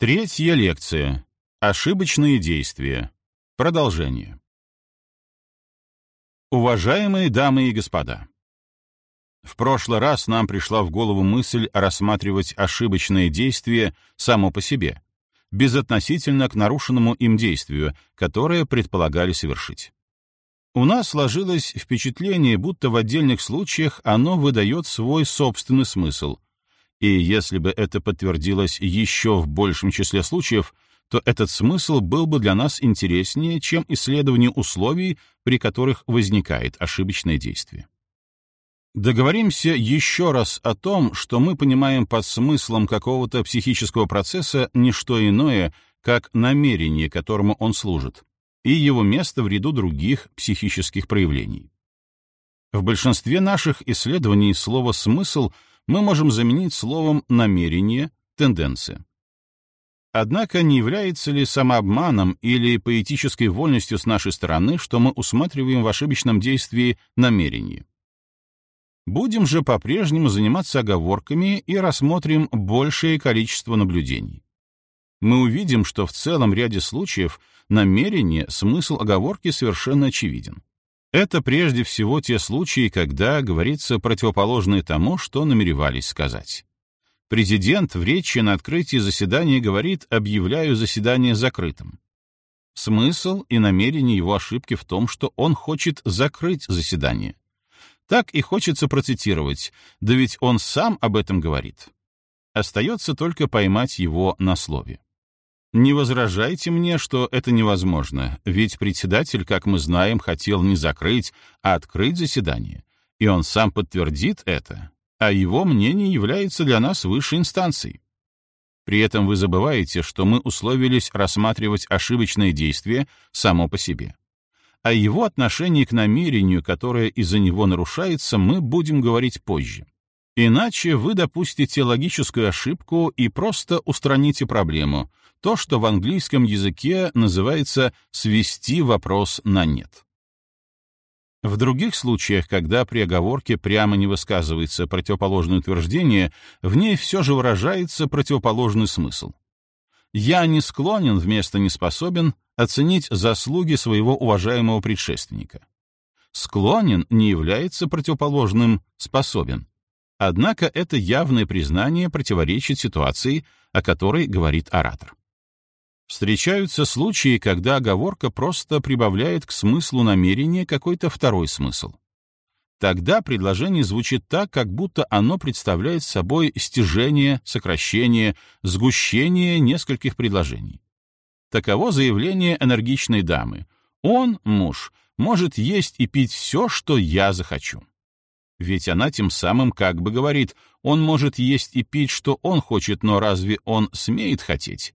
Третья лекция. Ошибочные действия. Продолжение. Уважаемые дамы и господа, в прошлый раз нам пришла в голову мысль рассматривать ошибочные действия само по себе, безотносительно к нарушенному им действию, которое предполагали совершить. У нас сложилось впечатление, будто в отдельных случаях оно выдает свой собственный смысл — и если бы это подтвердилось еще в большем числе случаев, то этот смысл был бы для нас интереснее, чем исследование условий, при которых возникает ошибочное действие. Договоримся еще раз о том, что мы понимаем под смыслом какого-то психического процесса не что иное, как намерение, которому он служит, и его место в ряду других психических проявлений. В большинстве наших исследований слово «смысл» — мы можем заменить словом «намерение», «тенденция». Однако не является ли самообманом или поэтической вольностью с нашей стороны, что мы усматриваем в ошибочном действии намерение? Будем же по-прежнему заниматься оговорками и рассмотрим большее количество наблюдений. Мы увидим, что в целом ряде случаев намерение, смысл оговорки совершенно очевиден. Это прежде всего те случаи, когда говорится противоположное тому, что намеревались сказать. Президент в речи на открытии заседания говорит «объявляю заседание закрытым». Смысл и намерение его ошибки в том, что он хочет закрыть заседание. Так и хочется процитировать, да ведь он сам об этом говорит. Остается только поймать его на слове. Не возражайте мне, что это невозможно, ведь председатель, как мы знаем, хотел не закрыть, а открыть заседание, и он сам подтвердит это, а его мнение является для нас высшей инстанцией. При этом вы забываете, что мы условились рассматривать ошибочное действие само по себе. О его отношении к намерению, которое из-за него нарушается, мы будем говорить позже. Иначе вы допустите логическую ошибку и просто устраните проблему, то, что в английском языке называется «свести вопрос на нет». В других случаях, когда при оговорке прямо не высказывается противоположное утверждение, в ней все же выражается противоположный смысл. «Я не склонен вместо «не способен» оценить заслуги своего уважаемого предшественника». «Склонен» не является противоположным «способен». Однако это явное признание противоречит ситуации, о которой говорит оратор. Встречаются случаи, когда оговорка просто прибавляет к смыслу намерения какой-то второй смысл. Тогда предложение звучит так, как будто оно представляет собой стяжение, сокращение, сгущение нескольких предложений. Таково заявление энергичной дамы. Он, муж, может есть и пить все, что я захочу. Ведь она тем самым как бы говорит, он может есть и пить, что он хочет, но разве он смеет хотеть?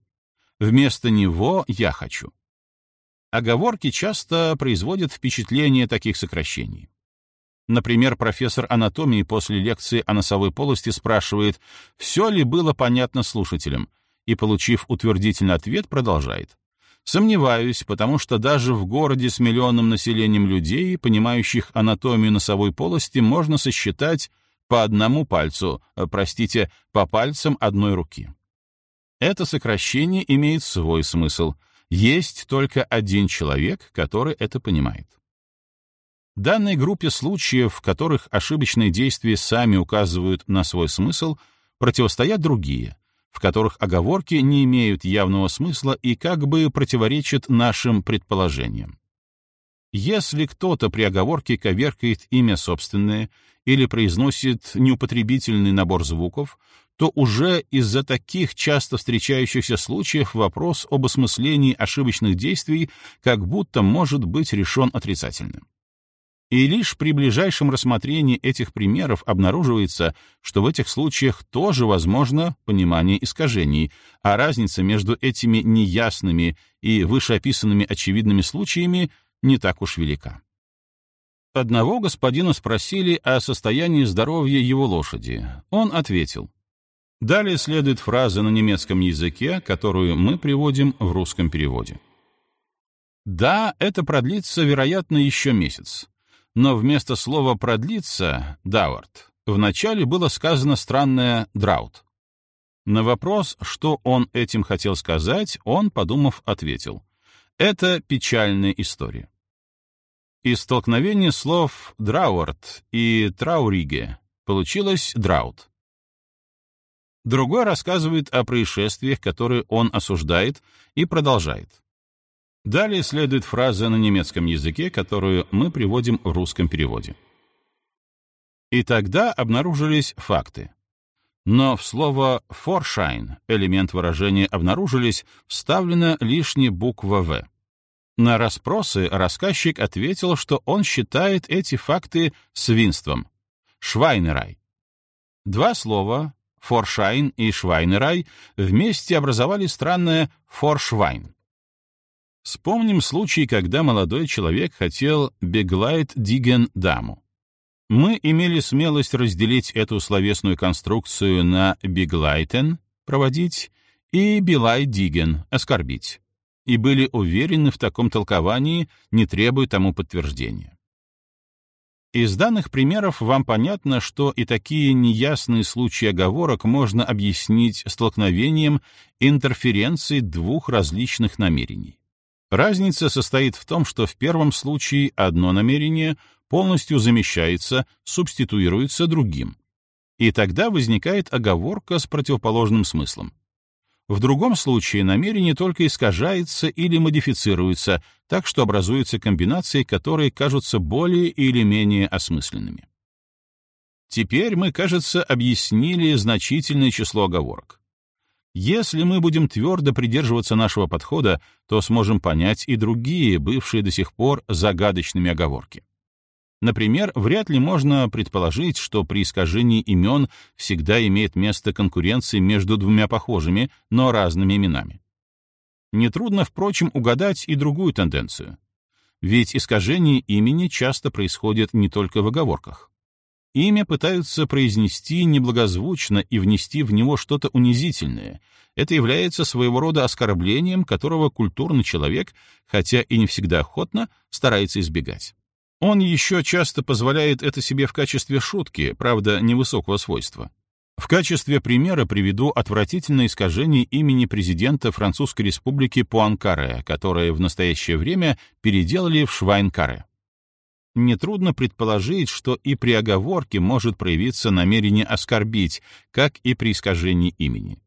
Вместо него я хочу. Оговорки часто производят впечатление таких сокращений. Например, профессор анатомии после лекции о носовой полости спрашивает, все ли было понятно слушателям, и, получив утвердительный ответ, продолжает. Сомневаюсь, потому что даже в городе с миллионным населением людей, понимающих анатомию носовой полости, можно сосчитать по одному пальцу, э, простите, по пальцам одной руки. Это сокращение имеет свой смысл. Есть только один человек, который это понимает. Данной группе случаев, в которых ошибочные действия сами указывают на свой смысл, противостоят другие, в которых оговорки не имеют явного смысла и как бы противоречат нашим предположениям. Если кто-то при оговорке коверкает имя собственное или произносит неупотребительный набор звуков, то уже из-за таких часто встречающихся случаев вопрос об осмыслении ошибочных действий как будто может быть решен отрицательно. И лишь при ближайшем рассмотрении этих примеров обнаруживается, что в этих случаях тоже возможно понимание искажений, а разница между этими неясными и вышеописанными очевидными случаями не так уж велика. Одного господина спросили о состоянии здоровья его лошади. Он ответил, Далее следует фраза на немецком языке, которую мы приводим в русском переводе. Да, это продлится, вероятно, еще месяц. Но вместо слова «продлиться» — «давард» вначале было сказано странное «драут». На вопрос, что он этим хотел сказать, он, подумав, ответил. Это печальная история. Из столкновения слов «драуарт» и «трауриге» получилось «драут». Другой рассказывает о происшествиях, которые он осуждает, и продолжает. Далее следует фраза на немецком языке, которую мы приводим в русском переводе. И тогда обнаружились факты. Но в слово «форшайн» элемент выражения «обнаружились» вставлена лишняя буква «в». На расспросы рассказчик ответил, что он считает эти факты свинством. Швайнерай. Два слова Форшайн и Швайнерай вместе образовали странное Форшвайн. Вспомним случай, когда молодой человек хотел беглайт диген даму. Мы имели смелость разделить эту словесную конструкцию на беглайтен — проводить, и билай диген — оскорбить, и были уверены в таком толковании, не требуя тому подтверждения. Из данных примеров вам понятно, что и такие неясные случаи оговорок можно объяснить столкновением интерференции двух различных намерений. Разница состоит в том, что в первом случае одно намерение полностью замещается, субституируется другим. И тогда возникает оговорка с противоположным смыслом. В другом случае намерение только искажается или модифицируется, так что образуются комбинации, которые кажутся более или менее осмысленными. Теперь мы, кажется, объяснили значительное число оговорок. Если мы будем твердо придерживаться нашего подхода, то сможем понять и другие, бывшие до сих пор загадочными оговорки. Например, вряд ли можно предположить, что при искажении имен всегда имеет место конкуренция между двумя похожими, но разными именами. Нетрудно, впрочем, угадать и другую тенденцию. Ведь искажение имени часто происходит не только в оговорках. Имя пытаются произнести неблагозвучно и внести в него что-то унизительное. Это является своего рода оскорблением, которого культурный человек, хотя и не всегда охотно, старается избегать. Он еще часто позволяет это себе в качестве шутки, правда, невысокого свойства. В качестве примера приведу отвратительное искажение имени президента Французской республики Пуанкаре, которое в настоящее время переделали в Швайнкаре. Нетрудно предположить, что и при оговорке может проявиться намерение оскорбить, как и при искажении имени.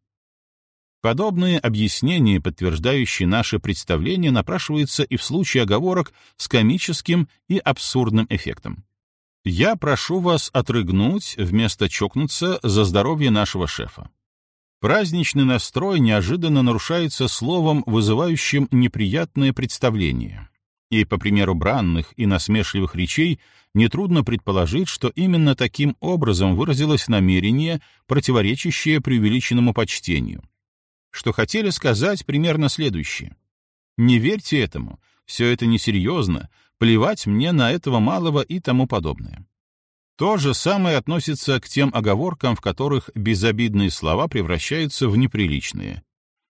Подобные объяснения, подтверждающие наше представление, напрашиваются и в случае оговорок с комическим и абсурдным эффектом. Я прошу вас отрыгнуть, вместо чокнуться, за здоровье нашего шефа. Праздничный настрой неожиданно нарушается словом, вызывающим неприятное представление. И, по примеру бранных и насмешливых речей, нетрудно предположить, что именно таким образом выразилось намерение, противоречащее преувеличенному почтению что хотели сказать примерно следующее. Не верьте этому, все это несерьезно, плевать мне на этого малого и тому подобное. То же самое относится к тем оговоркам, в которых безобидные слова превращаются в неприличные.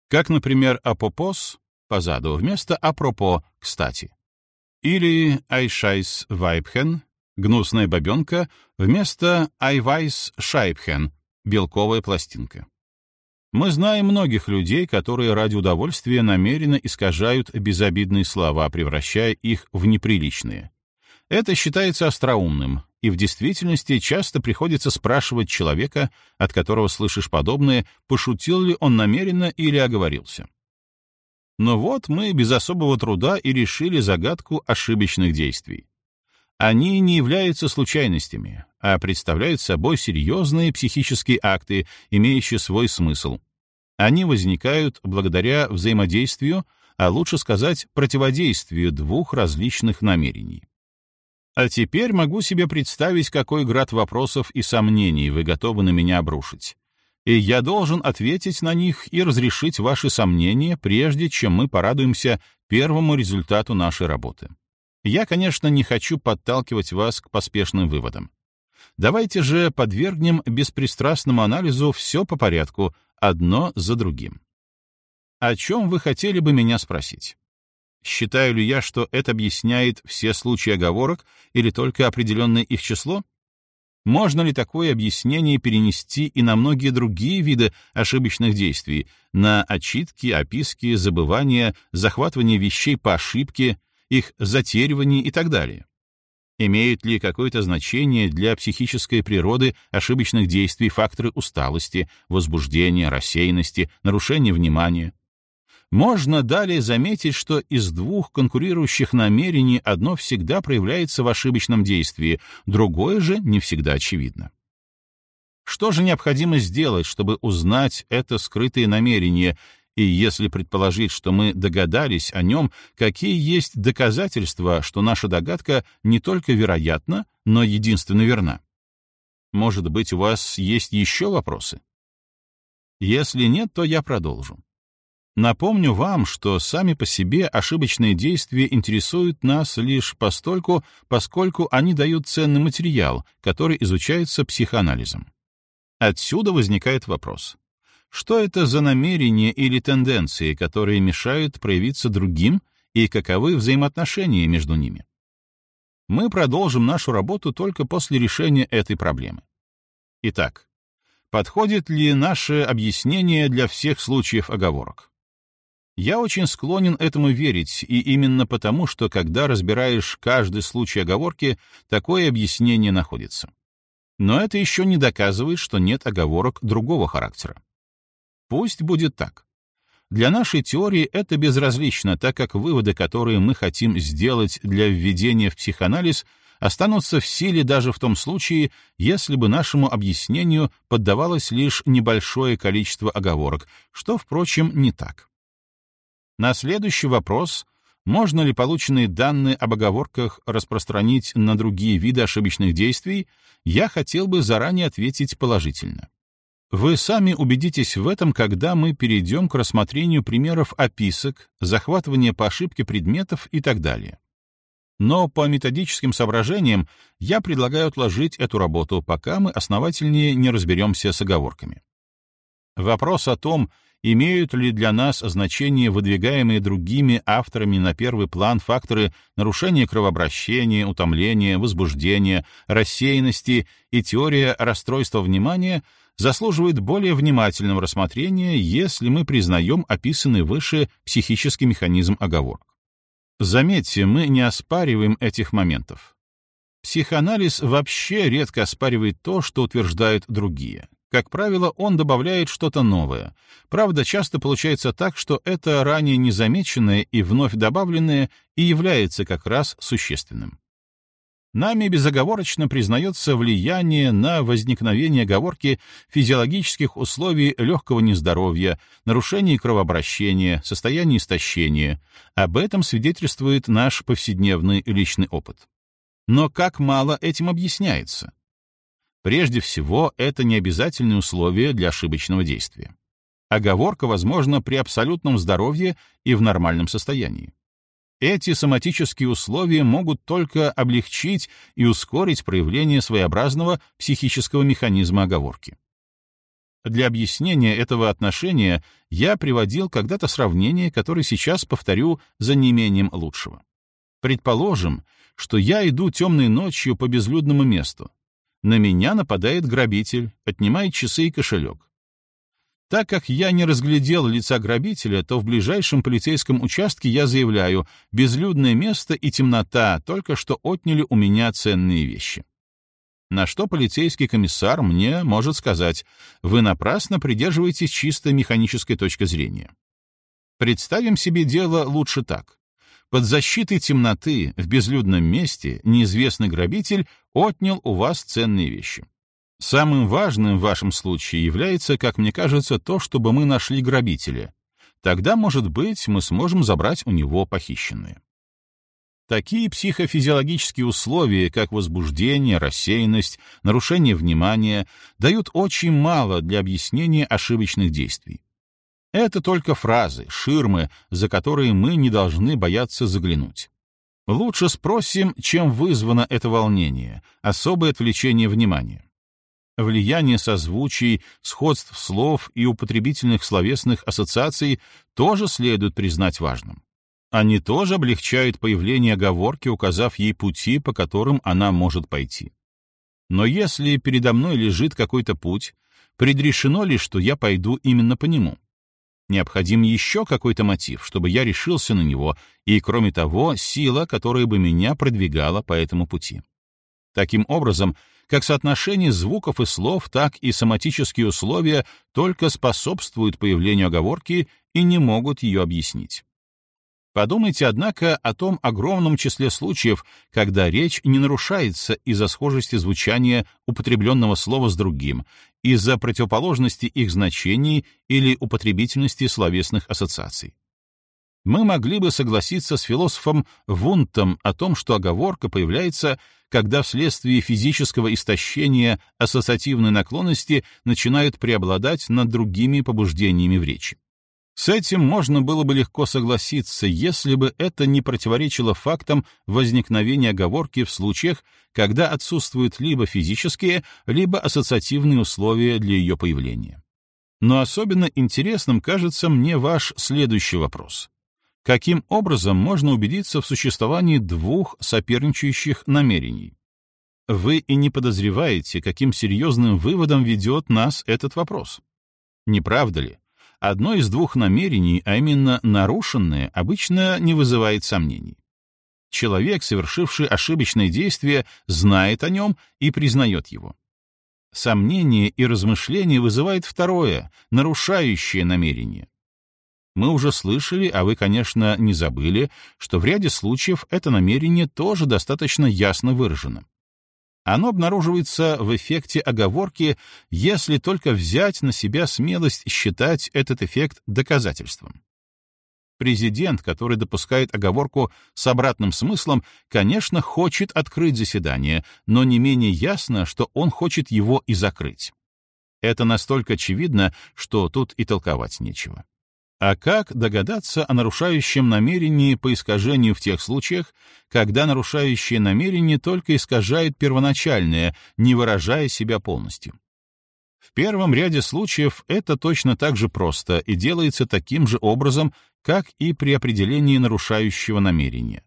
Как, например, «Apopos» — позаду вместо «Apropos» — кстати. Или «Eischeißweibchen» — гнусная бабенка вместо «Eiweißscheibchen» — белковая пластинка. Мы знаем многих людей, которые ради удовольствия намеренно искажают безобидные слова, превращая их в неприличные. Это считается остроумным, и в действительности часто приходится спрашивать человека, от которого слышишь подобное, пошутил ли он намеренно или оговорился. Но вот мы без особого труда и решили загадку ошибочных действий. Они не являются случайностями, а представляют собой серьезные психические акты, имеющие свой смысл. Они возникают благодаря взаимодействию, а лучше сказать, противодействию двух различных намерений. А теперь могу себе представить, какой град вопросов и сомнений вы готовы на меня обрушить. И я должен ответить на них и разрешить ваши сомнения, прежде чем мы порадуемся первому результату нашей работы. Я, конечно, не хочу подталкивать вас к поспешным выводам. Давайте же подвергнем беспристрастному анализу все по порядку, одно за другим. О чем вы хотели бы меня спросить? Считаю ли я, что это объясняет все случаи оговорок или только определенное их число? Можно ли такое объяснение перенести и на многие другие виды ошибочных действий, на отчитки, описки, забывания, захватывание вещей по ошибке, их затеривание и так далее? Имеют ли какое-то значение для психической природы ошибочных действий факторы усталости, возбуждения, рассеянности, нарушения внимания? Можно далее заметить, что из двух конкурирующих намерений одно всегда проявляется в ошибочном действии, другое же не всегда очевидно. Что же необходимо сделать, чтобы узнать это скрытое намерение, и если предположить, что мы догадались о нем, какие есть доказательства, что наша догадка не только вероятна, но единственно верна? Может быть, у вас есть еще вопросы? Если нет, то я продолжу. Напомню вам, что сами по себе ошибочные действия интересуют нас лишь постольку, поскольку они дают ценный материал, который изучается психоанализом. Отсюда возникает вопрос. Что это за намерения или тенденции, которые мешают проявиться другим, и каковы взаимоотношения между ними? Мы продолжим нашу работу только после решения этой проблемы. Итак, подходит ли наше объяснение для всех случаев оговорок? Я очень склонен этому верить, и именно потому, что когда разбираешь каждый случай оговорки, такое объяснение находится. Но это еще не доказывает, что нет оговорок другого характера. Пусть будет так. Для нашей теории это безразлично, так как выводы, которые мы хотим сделать для введения в психоанализ, останутся в силе даже в том случае, если бы нашему объяснению поддавалось лишь небольшое количество оговорок, что, впрочем, не так. На следующий вопрос, можно ли полученные данные об оговорках распространить на другие виды ошибочных действий, я хотел бы заранее ответить положительно. Вы сами убедитесь в этом, когда мы перейдем к рассмотрению примеров описок, захватывания по ошибке предметов и так далее. Но по методическим соображениям я предлагаю отложить эту работу, пока мы основательнее не разберемся с оговорками. Вопрос о том, имеют ли для нас значение выдвигаемые другими авторами на первый план факторы нарушения кровообращения, утомления, возбуждения, рассеянности и теория расстройства внимания, заслуживает более внимательного рассмотрения, если мы признаем описанный выше психический механизм оговорок. Заметьте, мы не оспариваем этих моментов. Психоанализ вообще редко оспаривает то, что утверждают другие. Как правило, он добавляет что-то новое. Правда, часто получается так, что это ранее незамеченное и вновь добавленное и является как раз существенным. Нами безоговорочно признается влияние на возникновение оговорки физиологических условий легкого нездоровья, нарушения кровообращения, состояния истощения. Об этом свидетельствует наш повседневный личный опыт. Но как мало этим объясняется? Прежде всего, это не обязательное условие для ошибочного действия. Оговорка возможна при абсолютном здоровье и в нормальном состоянии. Эти соматические условия могут только облегчить и ускорить проявление своеобразного психического механизма оговорки. Для объяснения этого отношения я приводил когда-то сравнение, которое сейчас повторю за неимением лучшего. Предположим, что я иду темной ночью по безлюдному месту, на меня нападает грабитель, отнимает часы и кошелек. Так как я не разглядел лица грабителя, то в ближайшем полицейском участке я заявляю, безлюдное место и темнота только что отняли у меня ценные вещи. На что полицейский комиссар мне может сказать, вы напрасно придерживаетесь чисто механической точки зрения. Представим себе дело лучше так. Под защитой темноты в безлюдном месте неизвестный грабитель отнял у вас ценные вещи. Самым важным в вашем случае является, как мне кажется, то, чтобы мы нашли грабителя. Тогда, может быть, мы сможем забрать у него похищенные. Такие психофизиологические условия, как возбуждение, рассеянность, нарушение внимания, дают очень мало для объяснения ошибочных действий. Это только фразы, ширмы, за которые мы не должны бояться заглянуть. Лучше спросим, чем вызвано это волнение, особое отвлечение внимания. Влияние созвучий, сходств слов и употребительных словесных ассоциаций тоже следует признать важным. Они тоже облегчают появление оговорки, указав ей пути, по которым она может пойти. Но если передо мной лежит какой-то путь, предрешено ли, что я пойду именно по нему? Необходим еще какой-то мотив, чтобы я решился на него, и, кроме того, сила, которая бы меня продвигала по этому пути. Таким образом, как соотношение звуков и слов, так и соматические условия только способствуют появлению оговорки и не могут ее объяснить. Подумайте, однако, о том огромном числе случаев, когда речь не нарушается из-за схожести звучания употребленного слова с другим, из-за противоположности их значений или употребительности словесных ассоциаций. Мы могли бы согласиться с философом Вунтом о том, что оговорка появляется, когда вследствие физического истощения ассоциативные наклонности начинают преобладать над другими побуждениями в речи. С этим можно было бы легко согласиться, если бы это не противоречило фактам возникновения оговорки в случаях, когда отсутствуют либо физические, либо ассоциативные условия для ее появления. Но особенно интересным кажется мне ваш следующий вопрос. Каким образом можно убедиться в существовании двух соперничающих намерений? Вы и не подозреваете, каким серьезным выводом ведет нас этот вопрос. Не правда ли? Одно из двух намерений, а именно нарушенное, обычно не вызывает сомнений. Человек, совершивший ошибочное действие, знает о нем и признает его. Сомнение и размышление вызывает второе, нарушающее намерение. Мы уже слышали, а вы, конечно, не забыли, что в ряде случаев это намерение тоже достаточно ясно выражено. Оно обнаруживается в эффекте оговорки, если только взять на себя смелость считать этот эффект доказательством. Президент, который допускает оговорку с обратным смыслом, конечно, хочет открыть заседание, но не менее ясно, что он хочет его и закрыть. Это настолько очевидно, что тут и толковать нечего. А как догадаться о нарушающем намерении по искажению в тех случаях, когда нарушающее намерение только искажает первоначальное, не выражая себя полностью? В первом ряде случаев это точно так же просто и делается таким же образом, как и при определении нарушающего намерения.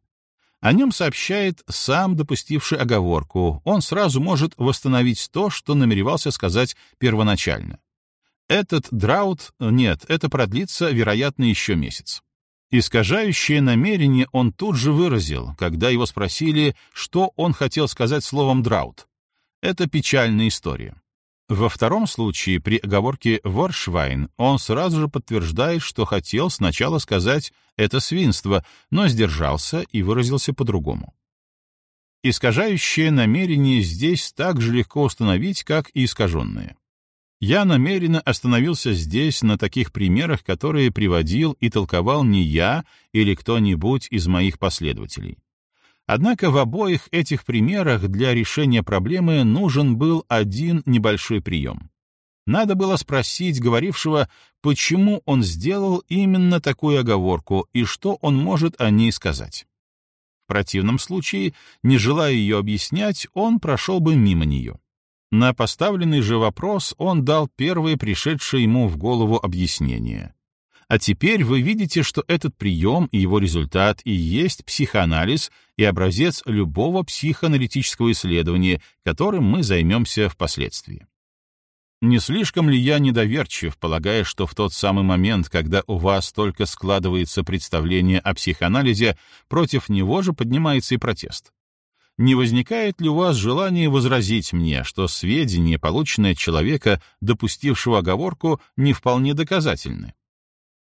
О нем сообщает сам допустивший оговорку, он сразу может восстановить то, что намеревался сказать первоначально. Этот драут, нет, это продлится, вероятно, еще месяц. Искажающее намерение он тут же выразил, когда его спросили, что он хотел сказать словом «драут». Это печальная история. Во втором случае, при оговорке «воршвайн», он сразу же подтверждает, что хотел сначала сказать «это свинство», но сдержался и выразился по-другому. Искажающее намерение здесь так же легко установить, как и искаженное. Я намеренно остановился здесь на таких примерах, которые приводил и толковал не я или кто-нибудь из моих последователей. Однако в обоих этих примерах для решения проблемы нужен был один небольшой прием. Надо было спросить говорившего, почему он сделал именно такую оговорку и что он может о ней сказать. В противном случае, не желая ее объяснять, он прошел бы мимо нее. На поставленный же вопрос он дал первое пришедшее ему в голову объяснение. А теперь вы видите, что этот прием и его результат и есть психоанализ и образец любого психоаналитического исследования, которым мы займемся впоследствии. Не слишком ли я недоверчив, полагая, что в тот самый момент, когда у вас только складывается представление о психоанализе, против него же поднимается и протест? Не возникает ли у вас желание возразить мне, что сведения, полученные от человека, допустившего оговорку, не вполне доказательны?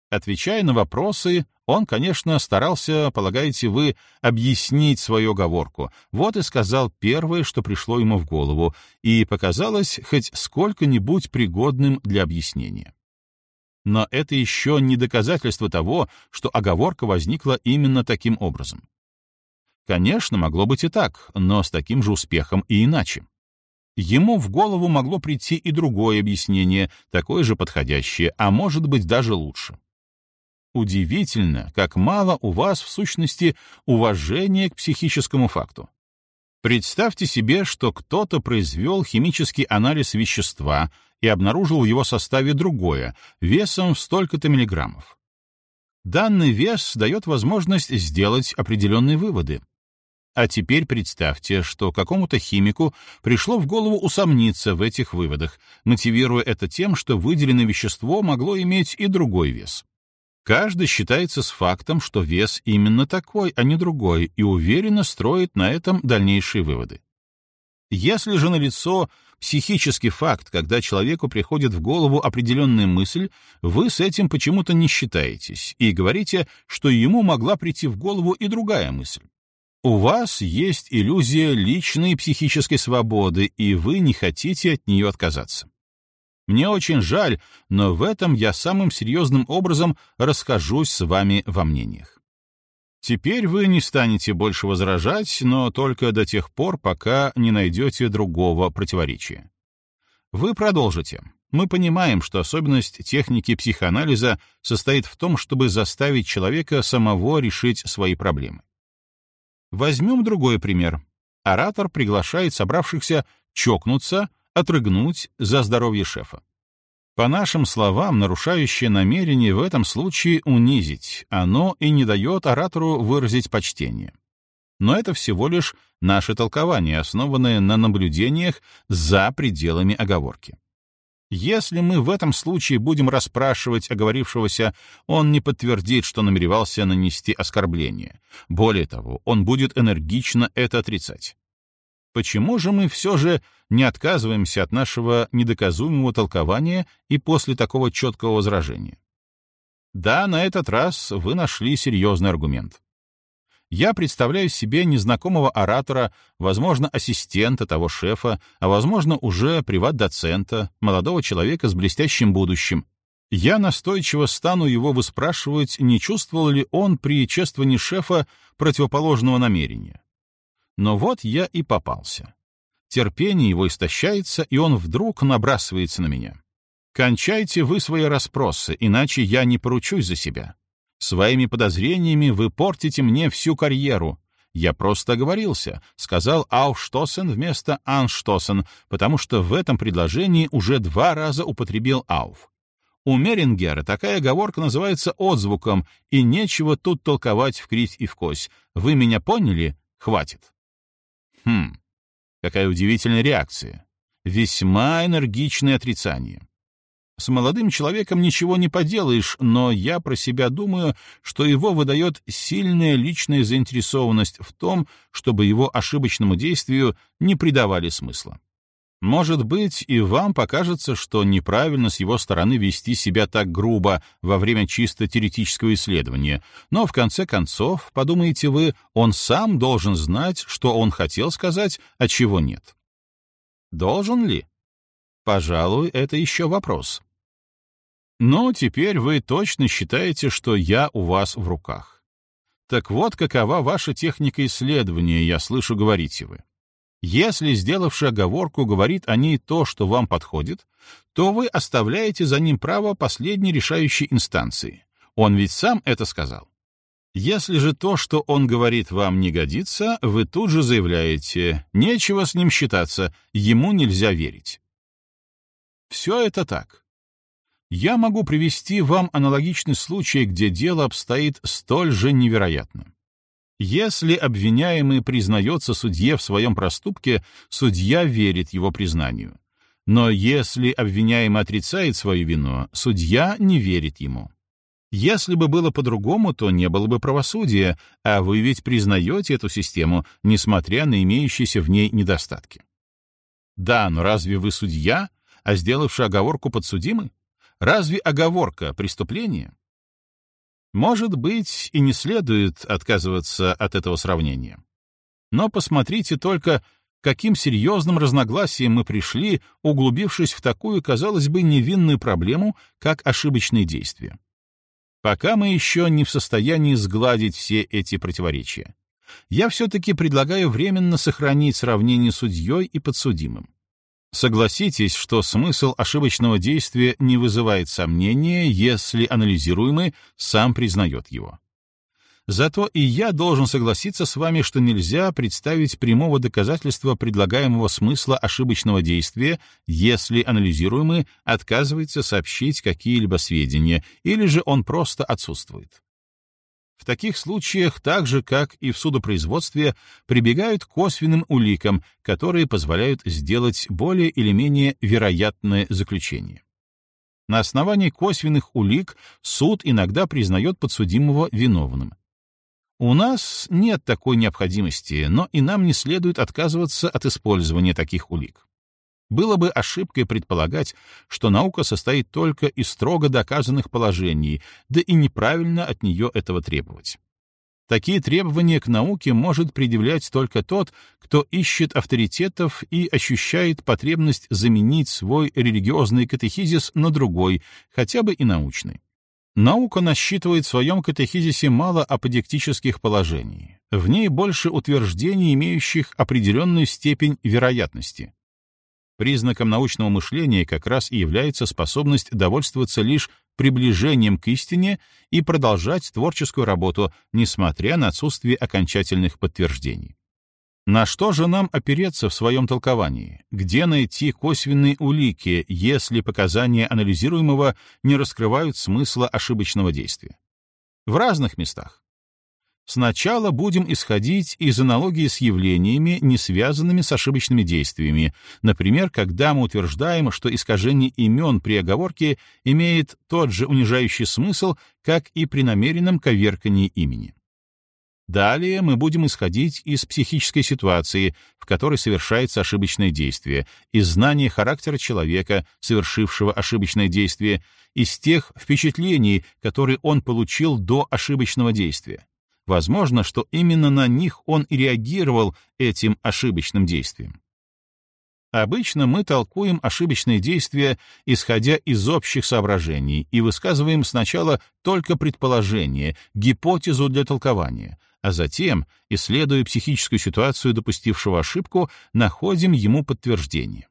Отвечая на вопросы, он, конечно, старался, полагаете вы, объяснить свою оговорку. Вот и сказал первое, что пришло ему в голову, и показалось хоть сколько-нибудь пригодным для объяснения. Но это еще не доказательство того, что оговорка возникла именно таким образом. Конечно, могло быть и так, но с таким же успехом и иначе. Ему в голову могло прийти и другое объяснение, такое же подходящее, а может быть даже лучше. Удивительно, как мало у вас в сущности уважения к психическому факту. Представьте себе, что кто-то произвел химический анализ вещества и обнаружил в его составе другое, весом в столько-то миллиграммов. Данный вес дает возможность сделать определенные выводы, А теперь представьте, что какому-то химику пришло в голову усомниться в этих выводах, мотивируя это тем, что выделенное вещество могло иметь и другой вес. Каждый считается с фактом, что вес именно такой, а не другой, и уверенно строит на этом дальнейшие выводы. Если же налицо психический факт, когда человеку приходит в голову определенная мысль, вы с этим почему-то не считаетесь и говорите, что ему могла прийти в голову и другая мысль. У вас есть иллюзия личной психической свободы, и вы не хотите от нее отказаться. Мне очень жаль, но в этом я самым серьезным образом расхожусь с вами во мнениях. Теперь вы не станете больше возражать, но только до тех пор, пока не найдете другого противоречия. Вы продолжите. Мы понимаем, что особенность техники психоанализа состоит в том, чтобы заставить человека самого решить свои проблемы. Возьмем другой пример. Оратор приглашает собравшихся чокнуться, отрыгнуть за здоровье шефа. По нашим словам, нарушающее намерение в этом случае унизить, оно и не дает оратору выразить почтение. Но это всего лишь наше толкование, основанное на наблюдениях за пределами оговорки. Если мы в этом случае будем расспрашивать оговорившегося, он не подтвердит, что намеревался нанести оскорбление. Более того, он будет энергично это отрицать. Почему же мы все же не отказываемся от нашего недоказуемого толкования и после такого четкого возражения? Да, на этот раз вы нашли серьезный аргумент я представляю себе незнакомого оратора, возможно, ассистента того шефа, а возможно, уже приват-доцента, молодого человека с блестящим будущим. Я настойчиво стану его выспрашивать, не чувствовал ли он при чествовании шефа противоположного намерения. Но вот я и попался. Терпение его истощается, и он вдруг набрасывается на меня. «Кончайте вы свои расспросы, иначе я не поручусь за себя. Своими подозрениями вы портите мне всю карьеру. Я просто оговорился, сказал Ауфштосен вместо Анштосен, потому что в этом предложении уже два раза употребил Ауф. У Мерингера такая оговорка называется отзвуком, и нечего тут толковать в кривь и в кось. Вы меня поняли? Хватит. Хм, какая удивительная реакция. Весьма энергичное отрицание. С молодым человеком ничего не поделаешь, но я про себя думаю, что его выдает сильная личная заинтересованность в том, чтобы его ошибочному действию не придавали смысла. Может быть, и вам покажется, что неправильно с его стороны вести себя так грубо во время чисто теоретического исследования, но в конце концов, подумаете вы, он сам должен знать, что он хотел сказать, а чего нет. Должен ли? Пожалуй, это еще вопрос. Но теперь вы точно считаете, что я у вас в руках. Так вот, какова ваша техника исследования, я слышу, говорите вы. Если сделавший оговорку говорит о ней то, что вам подходит, то вы оставляете за ним право последней решающей инстанции. Он ведь сам это сказал. Если же то, что он говорит, вам не годится, вы тут же заявляете, нечего с ним считаться, ему нельзя верить. Все это так. Я могу привести вам аналогичный случай, где дело обстоит столь же невероятно. Если обвиняемый признается судье в своем проступке, судья верит его признанию. Но если обвиняемый отрицает свою вину, судья не верит ему. Если бы было по-другому, то не было бы правосудия, а вы ведь признаете эту систему, несмотря на имеющиеся в ней недостатки. Да, но разве вы судья, а сделавший оговорку подсудимый? Разве оговорка преступление? Может быть, и не следует отказываться от этого сравнения. Но посмотрите только, каким серьезным разногласием мы пришли, углубившись в такую, казалось бы, невинную проблему, как ошибочные действия. Пока мы еще не в состоянии сгладить все эти противоречия. Я все-таки предлагаю временно сохранить сравнение судьей и подсудимым. Согласитесь, что смысл ошибочного действия не вызывает сомнения, если анализируемый сам признает его. Зато и я должен согласиться с вами, что нельзя представить прямого доказательства предлагаемого смысла ошибочного действия, если анализируемый отказывается сообщить какие-либо сведения, или же он просто отсутствует. В таких случаях, так же как и в судопроизводстве, прибегают к косвенным уликам, которые позволяют сделать более или менее вероятное заключение. На основании косвенных улик суд иногда признает подсудимого виновным. У нас нет такой необходимости, но и нам не следует отказываться от использования таких улик. Было бы ошибкой предполагать, что наука состоит только из строго доказанных положений, да и неправильно от нее этого требовать. Такие требования к науке может предъявлять только тот, кто ищет авторитетов и ощущает потребность заменить свой религиозный катехизис на другой, хотя бы и научный. Наука насчитывает в своем катехизисе мало аподектических положений. В ней больше утверждений, имеющих определенную степень вероятности. Признаком научного мышления как раз и является способность довольствоваться лишь приближением к истине и продолжать творческую работу, несмотря на отсутствие окончательных подтверждений. На что же нам опереться в своем толковании? Где найти косвенные улики, если показания анализируемого не раскрывают смысла ошибочного действия? В разных местах. Сначала будем исходить из аналогии с явлениями, не связанными с ошибочными действиями, например, когда мы утверждаем, что искажение имен при оговорке имеет тот же унижающий смысл, как и при намеренном коверкании имени. Далее мы будем исходить из психической ситуации, в которой совершается ошибочное действие, из знания характера человека, совершившего ошибочное действие, из тех впечатлений, которые он получил до ошибочного действия. Возможно, что именно на них он и реагировал этим ошибочным действием. Обычно мы толкуем ошибочные действия, исходя из общих соображений, и высказываем сначала только предположение, гипотезу для толкования, а затем, исследуя психическую ситуацию допустившего ошибку, находим ему подтверждение.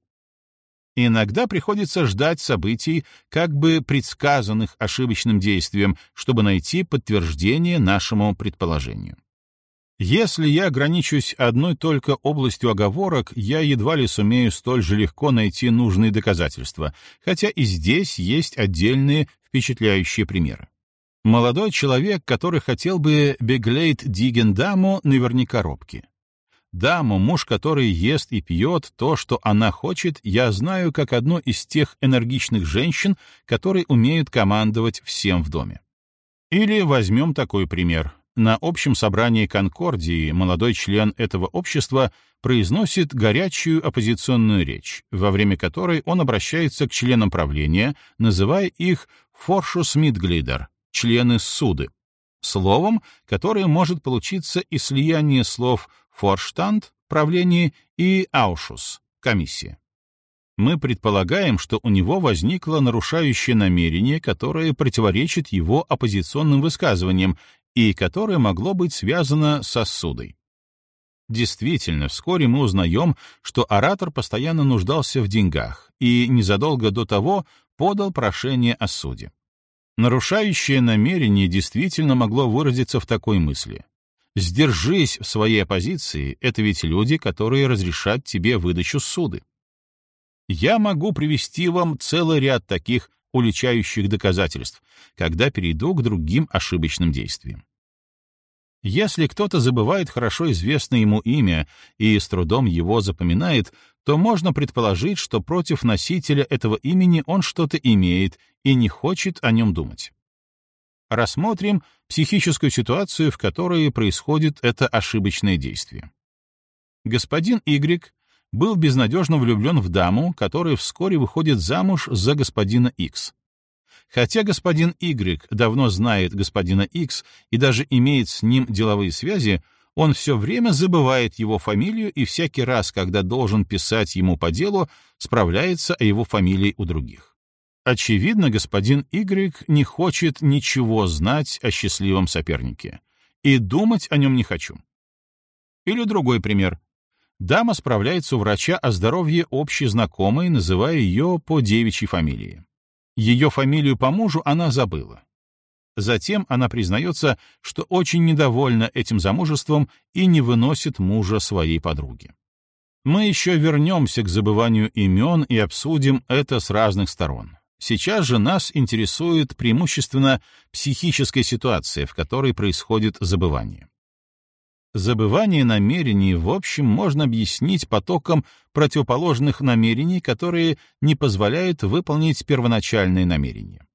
Иногда приходится ждать событий, как бы предсказанных ошибочным действием, чтобы найти подтверждение нашему предположению. Если я ограничусь одной только областью оговорок, я едва ли сумею столь же легко найти нужные доказательства, хотя и здесь есть отдельные впечатляющие примеры. Молодой человек, который хотел бы беглейт диген даму, наверняка робкий. Даму, муж который ест и пьет то, что она хочет, я знаю как одну из тех энергичных женщин, которые умеют командовать всем в доме. Или возьмем такой пример. На общем собрании Конкордии молодой член этого общества произносит горячую оппозиционную речь, во время которой он обращается к членам правления, называя их «форшус мидглидер» — члены суды, словом, которое может получиться из слияния слов Форштанд — правление и Аушус — комиссия. Мы предполагаем, что у него возникло нарушающее намерение, которое противоречит его оппозиционным высказываниям и которое могло быть связано с осудой. Действительно, вскоре мы узнаем, что оратор постоянно нуждался в деньгах и незадолго до того подал прошение о суде. Нарушающее намерение действительно могло выразиться в такой мысли. Сдержись в своей оппозиции, это ведь люди, которые разрешат тебе выдачу суды. Я могу привести вам целый ряд таких уличающих доказательств, когда перейду к другим ошибочным действиям. Если кто-то забывает хорошо известное ему имя и с трудом его запоминает, то можно предположить, что против носителя этого имени он что-то имеет и не хочет о нем думать. Рассмотрим психическую ситуацию, в которой происходит это ошибочное действие. Господин Y был безнадежно влюблен в даму, которая вскоре выходит замуж за господина X. Хотя господин Y давно знает господина X и даже имеет с ним деловые связи, он все время забывает его фамилию и всякий раз, когда должен писать ему по делу, справляется о его фамилии у других. Очевидно, господин Y не хочет ничего знать о счастливом сопернике. И думать о нем не хочу. Или другой пример. Дама справляется у врача о здоровье общей знакомой, называя ее по девичьей фамилии. Ее фамилию по мужу она забыла. Затем она признается, что очень недовольна этим замужеством и не выносит мужа своей подруги. Мы еще вернемся к забыванию имен и обсудим это с разных сторон Сейчас же нас интересует преимущественно психическая ситуация, в которой происходит забывание. Забывание намерений, в общем, можно объяснить потоком противоположных намерений, которые не позволяют выполнить первоначальные намерения.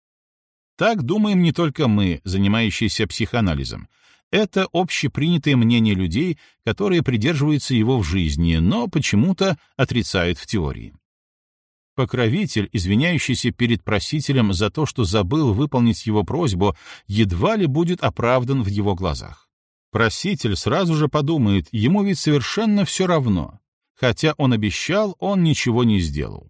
Так думаем не только мы, занимающиеся психоанализом. Это общепринятое мнение людей, которые придерживаются его в жизни, но почему-то отрицают в теории. Покровитель, извиняющийся перед просителем за то, что забыл выполнить его просьбу, едва ли будет оправдан в его глазах. Проситель сразу же подумает, ему ведь совершенно все равно. Хотя он обещал, он ничего не сделал.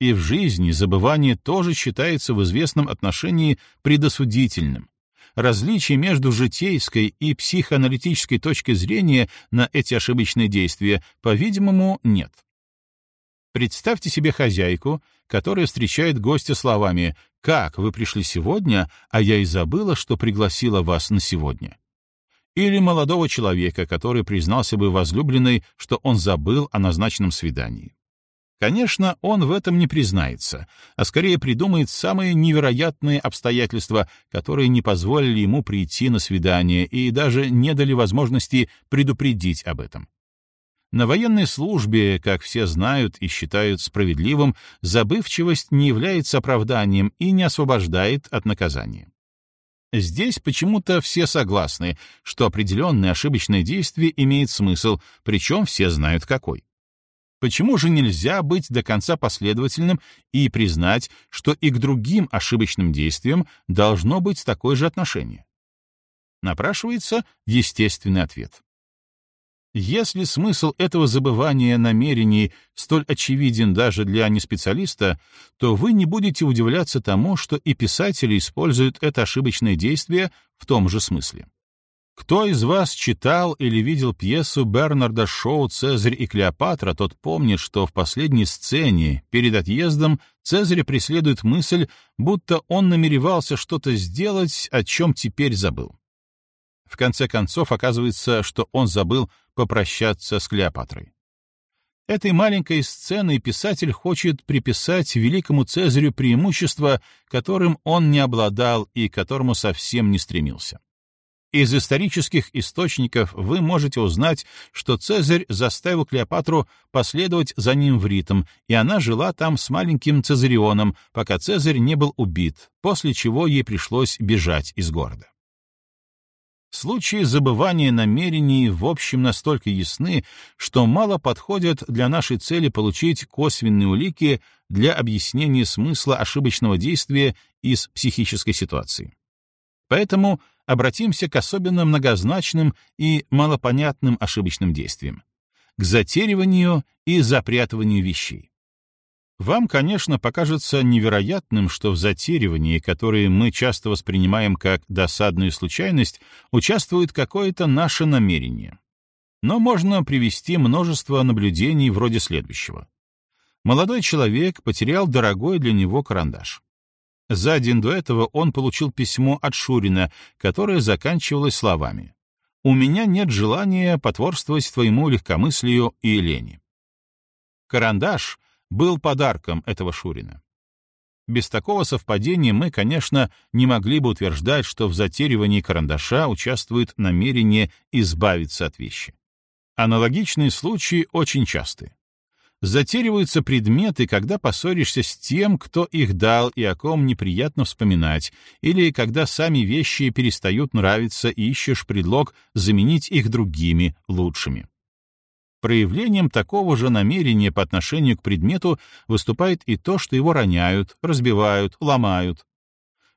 И в жизни забывание тоже считается в известном отношении предосудительным. Различия между житейской и психоаналитической точкой зрения на эти ошибочные действия, по-видимому, нет. Представьте себе хозяйку, которая встречает гостя словами «Как, вы пришли сегодня, а я и забыла, что пригласила вас на сегодня». Или молодого человека, который признался бы возлюбленной, что он забыл о назначенном свидании. Конечно, он в этом не признается, а скорее придумает самые невероятные обстоятельства, которые не позволили ему прийти на свидание и даже не дали возможности предупредить об этом. На военной службе, как все знают и считают справедливым, забывчивость не является оправданием и не освобождает от наказания. Здесь почему-то все согласны, что определенное ошибочное действие имеет смысл, причем все знают какой. Почему же нельзя быть до конца последовательным и признать, что и к другим ошибочным действиям должно быть такое же отношение? Напрашивается естественный ответ. Если смысл этого забывания намерений столь очевиден даже для неспециалиста, то вы не будете удивляться тому, что и писатели используют это ошибочное действие в том же смысле. Кто из вас читал или видел пьесу Бернарда Шоу «Цезарь и Клеопатра», тот помнит, что в последней сцене, перед отъездом, Цезарь преследует мысль, будто он намеревался что-то сделать, о чем теперь забыл. В конце концов, оказывается, что он забыл попрощаться с Клеопатрой. Этой маленькой сценой писатель хочет приписать великому Цезарю преимущество, которым он не обладал и которому совсем не стремился. Из исторических источников вы можете узнать, что Цезарь заставил Клеопатру последовать за ним в ритм, и она жила там с маленьким Цезарионом, пока Цезарь не был убит, после чего ей пришлось бежать из города. Случаи забывания намерений в общем настолько ясны, что мало подходят для нашей цели получить косвенные улики для объяснения смысла ошибочного действия из психической ситуации. Поэтому обратимся к особенно многозначным и малопонятным ошибочным действиям, к затериванию и запрятыванию вещей. Вам, конечно, покажется невероятным, что в затеривании, которое мы часто воспринимаем как досадную случайность, участвует какое-то наше намерение. Но можно привести множество наблюдений вроде следующего. Молодой человек потерял дорогой для него карандаш. За день до этого он получил письмо от Шурина, которое заканчивалось словами «У меня нет желания потворствовать твоему легкомыслию и лени». Карандаш — был подарком этого Шурина. Без такого совпадения мы, конечно, не могли бы утверждать, что в затеривании карандаша участвует намерение избавиться от вещи. Аналогичные случаи очень часты. Затериваются предметы, когда поссоришься с тем, кто их дал и о ком неприятно вспоминать, или когда сами вещи перестают нравиться и ищешь предлог заменить их другими, лучшими. Проявлением такого же намерения по отношению к предмету выступает и то, что его роняют, разбивают, ломают.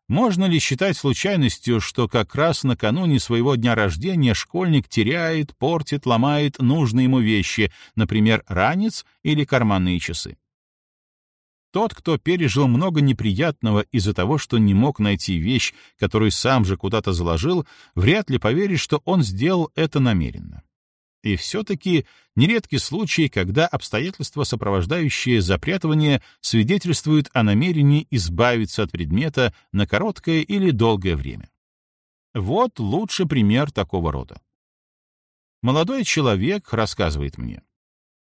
Можно ли считать случайностью, что как раз накануне своего дня рождения школьник теряет, портит, ломает нужные ему вещи, например, ранец или карманные часы? Тот, кто пережил много неприятного из-за того, что не мог найти вещь, которую сам же куда-то заложил, вряд ли поверит, что он сделал это намеренно. И все-таки нередки случаи, когда обстоятельства, сопровождающие запрятывание, свидетельствуют о намерении избавиться от предмета на короткое или долгое время. Вот лучший пример такого рода. Молодой человек рассказывает мне.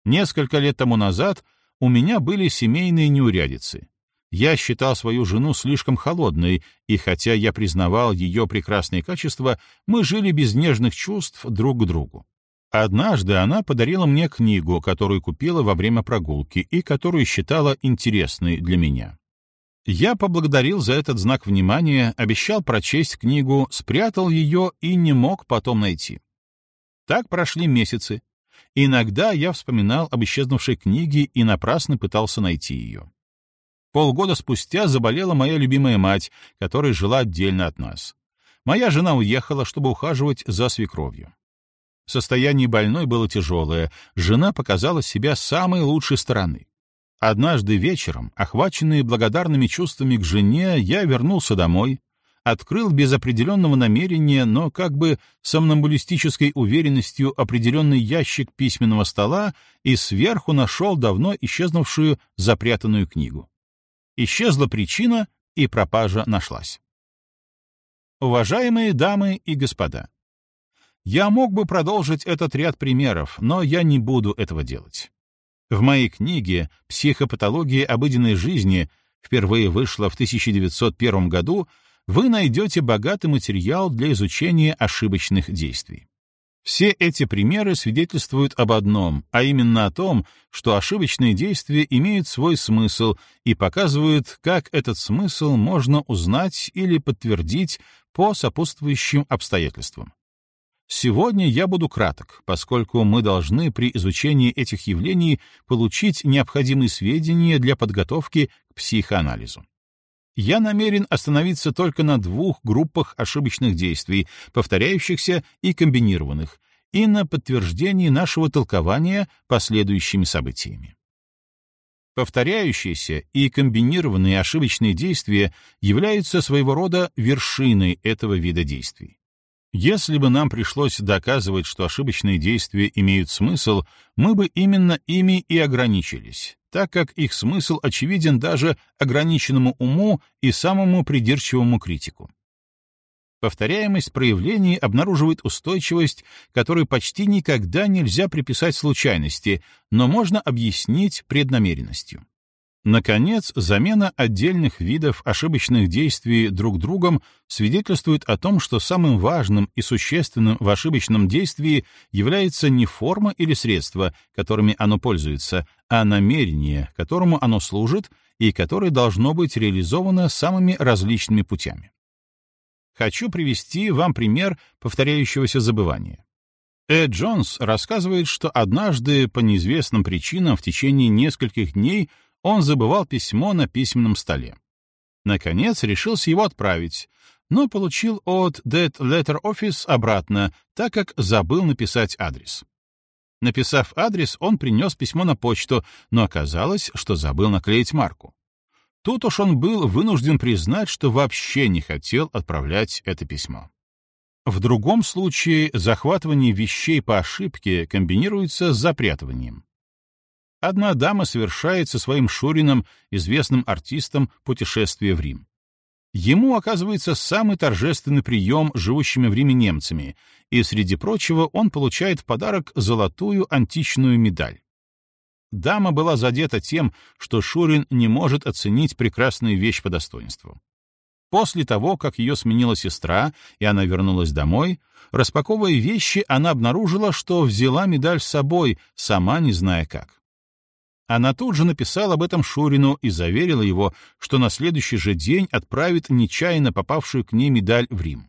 Несколько лет тому назад у меня были семейные неурядицы. Я считал свою жену слишком холодной, и хотя я признавал ее прекрасные качества, мы жили без нежных чувств друг к другу. Однажды она подарила мне книгу, которую купила во время прогулки и которую считала интересной для меня. Я поблагодарил за этот знак внимания, обещал прочесть книгу, спрятал ее и не мог потом найти. Так прошли месяцы. Иногда я вспоминал об исчезнувшей книге и напрасно пытался найти ее. Полгода спустя заболела моя любимая мать, которая жила отдельно от нас. Моя жена уехала, чтобы ухаживать за свекровью. Состояние больной было тяжелое, жена показала себя самой лучшей стороны. Однажды вечером, охваченный благодарными чувствами к жене, я вернулся домой, открыл без определенного намерения, но как бы сомнамбулистической уверенностью определенный ящик письменного стола и сверху нашел давно исчезнувшую запрятанную книгу. Исчезла причина, и пропажа нашлась. Уважаемые дамы и господа, я мог бы продолжить этот ряд примеров, но я не буду этого делать. В моей книге «Психопатология обыденной жизни» впервые вышла в 1901 году, вы найдете богатый материал для изучения ошибочных действий. Все эти примеры свидетельствуют об одном, а именно о том, что ошибочные действия имеют свой смысл и показывают, как этот смысл можно узнать или подтвердить по сопутствующим обстоятельствам. Сегодня я буду краток, поскольку мы должны при изучении этих явлений получить необходимые сведения для подготовки к психоанализу. Я намерен остановиться только на двух группах ошибочных действий, повторяющихся и комбинированных, и на подтверждении нашего толкования последующими событиями. Повторяющиеся и комбинированные ошибочные действия являются своего рода вершиной этого вида действий. Если бы нам пришлось доказывать, что ошибочные действия имеют смысл, мы бы именно ими и ограничились, так как их смысл очевиден даже ограниченному уму и самому придирчивому критику. Повторяемость проявлений обнаруживает устойчивость, которую почти никогда нельзя приписать случайности, но можно объяснить преднамеренностью. Наконец, замена отдельных видов ошибочных действий друг другом свидетельствует о том, что самым важным и существенным в ошибочном действии является не форма или средства, которыми оно пользуется, а намерение, которому оно служит и которое должно быть реализовано самыми различными путями. Хочу привести вам пример повторяющегося забывания. Эд Джонс рассказывает, что однажды по неизвестным причинам в течение нескольких дней он забывал письмо на письменном столе. Наконец решился его отправить, но получил от Dead Letter Office обратно, так как забыл написать адрес. Написав адрес, он принес письмо на почту, но оказалось, что забыл наклеить марку. Тут уж он был вынужден признать, что вообще не хотел отправлять это письмо. В другом случае захватывание вещей по ошибке комбинируется с запрятыванием одна дама совершает со своим Шурином, известным артистом, путешествие в Рим. Ему оказывается самый торжественный прием живущими в Риме немцами, и, среди прочего, он получает в подарок золотую античную медаль. Дама была задета тем, что Шурин не может оценить прекрасную вещь по достоинству. После того, как ее сменила сестра, и она вернулась домой, распаковывая вещи, она обнаружила, что взяла медаль с собой, сама не зная как. Она тут же написала об этом Шурину и заверила его, что на следующий же день отправит нечаянно попавшую к ней медаль в Рим.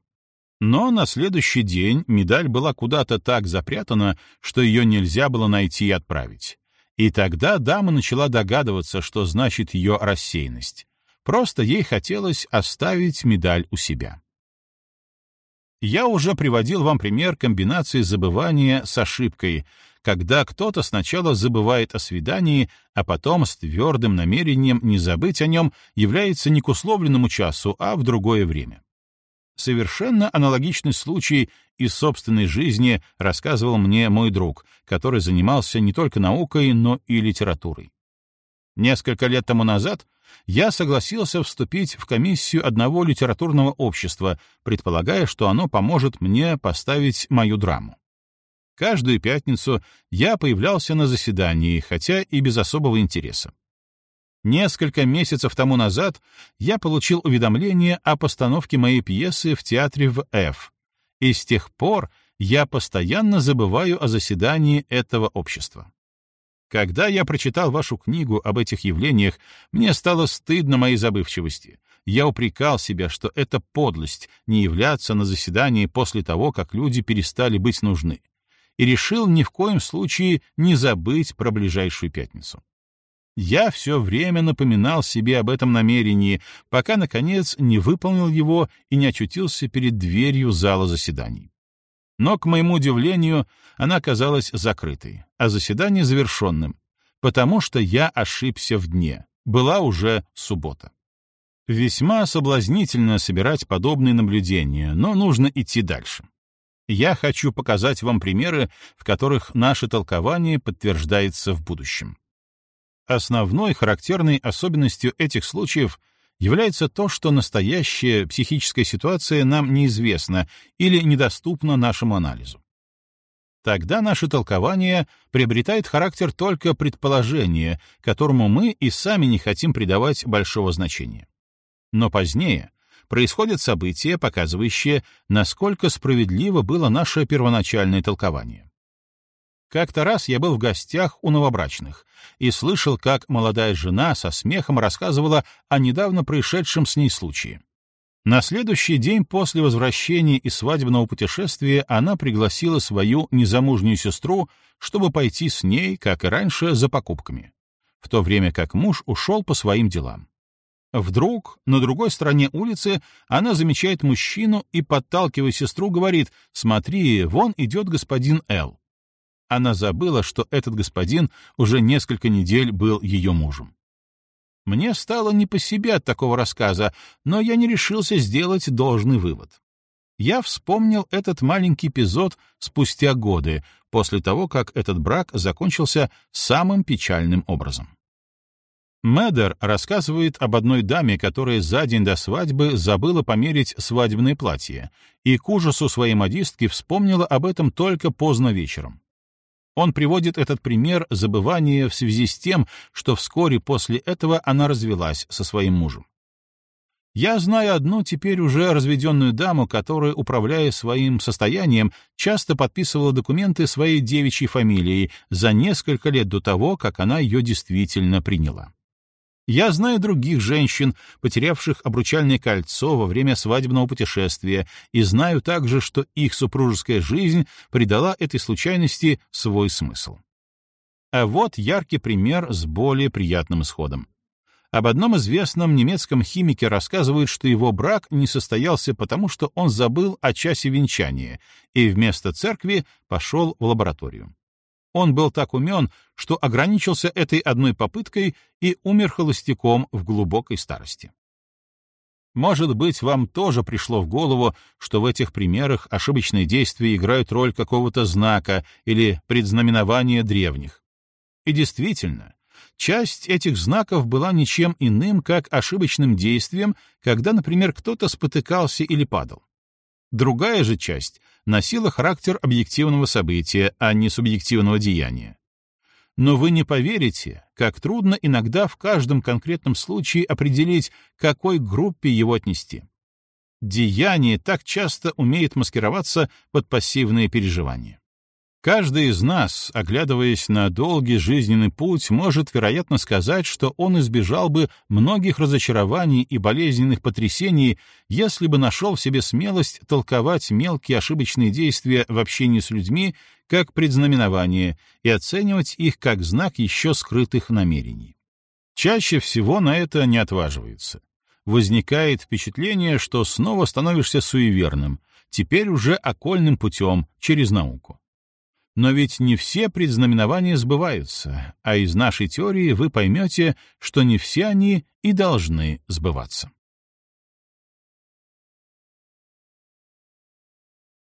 Но на следующий день медаль была куда-то так запрятана, что ее нельзя было найти и отправить. И тогда дама начала догадываться, что значит ее рассеянность. Просто ей хотелось оставить медаль у себя. Я уже приводил вам пример комбинации забывания с ошибкой, когда кто-то сначала забывает о свидании, а потом с твердым намерением не забыть о нем является не к условленному часу, а в другое время. Совершенно аналогичный случай из собственной жизни рассказывал мне мой друг, который занимался не только наукой, но и литературой. Несколько лет тому назад я согласился вступить в комиссию одного литературного общества, предполагая, что оно поможет мне поставить мою драму. Каждую пятницу я появлялся на заседании, хотя и без особого интереса. Несколько месяцев тому назад я получил уведомление о постановке моей пьесы в театре в F, и с тех пор я постоянно забываю о заседании этого общества. Когда я прочитал вашу книгу об этих явлениях, мне стало стыдно моей забывчивости. Я упрекал себя, что это подлость не являться на заседании после того, как люди перестали быть нужны, и решил ни в коем случае не забыть про ближайшую пятницу. Я все время напоминал себе об этом намерении, пока, наконец, не выполнил его и не очутился перед дверью зала заседаний. Но, к моему удивлению, она оказалась закрытой, а заседание завершенным, потому что я ошибся в дне. Была уже суббота. Весьма соблазнительно собирать подобные наблюдения, но нужно идти дальше. Я хочу показать вам примеры, в которых наше толкование подтверждается в будущем. Основной характерной особенностью этих случаев является то, что настоящая психическая ситуация нам неизвестна или недоступна нашему анализу. Тогда наше толкование приобретает характер только предположения, которому мы и сами не хотим придавать большого значения. Но позднее происходят события, показывающие, насколько справедливо было наше первоначальное толкование. Как-то раз я был в гостях у новобрачных и слышал, как молодая жена со смехом рассказывала о недавно происшедшем с ней случае. На следующий день после возвращения из свадебного путешествия она пригласила свою незамужнюю сестру, чтобы пойти с ней, как и раньше, за покупками, в то время как муж ушел по своим делам. Вдруг, на другой стороне улицы, она замечает мужчину и, подталкивая сестру, говорит «Смотри, вон идет господин Л». Она забыла, что этот господин уже несколько недель был ее мужем. Мне стало не по себе от такого рассказа, но я не решился сделать должный вывод. Я вспомнил этот маленький эпизод спустя годы, после того, как этот брак закончился самым печальным образом. Мэддер рассказывает об одной даме, которая за день до свадьбы забыла померить свадебное платье, и к ужасу своей модистки вспомнила об этом только поздно вечером. Он приводит этот пример забывания в связи с тем, что вскоре после этого она развелась со своим мужем. Я знаю одну теперь уже разведенную даму, которая, управляя своим состоянием, часто подписывала документы своей девичьей фамилией за несколько лет до того, как она ее действительно приняла. Я знаю других женщин, потерявших обручальное кольцо во время свадебного путешествия, и знаю также, что их супружеская жизнь придала этой случайности свой смысл. А вот яркий пример с более приятным исходом. Об одном известном немецком химике рассказывают, что его брак не состоялся потому, что он забыл о часе венчания и вместо церкви пошел в лабораторию. Он был так умен, что ограничился этой одной попыткой и умер холостяком в глубокой старости. Может быть, вам тоже пришло в голову, что в этих примерах ошибочные действия играют роль какого-то знака или предзнаменования древних. И действительно, часть этих знаков была ничем иным, как ошибочным действием, когда, например, кто-то спотыкался или падал. Другая же часть носила характер объективного события, а не субъективного деяния. Но вы не поверите, как трудно иногда в каждом конкретном случае определить, к какой группе его отнести. Деяние так часто умеет маскироваться под пассивные переживания. Каждый из нас, оглядываясь на долгий жизненный путь, может, вероятно, сказать, что он избежал бы многих разочарований и болезненных потрясений, если бы нашел в себе смелость толковать мелкие ошибочные действия в общении с людьми как предзнаменование и оценивать их как знак еще скрытых намерений. Чаще всего на это не отваживаются. Возникает впечатление, что снова становишься суеверным, теперь уже окольным путем, через науку. Но ведь не все предзнаменования сбываются, а из нашей теории вы поймете, что не все они и должны сбываться.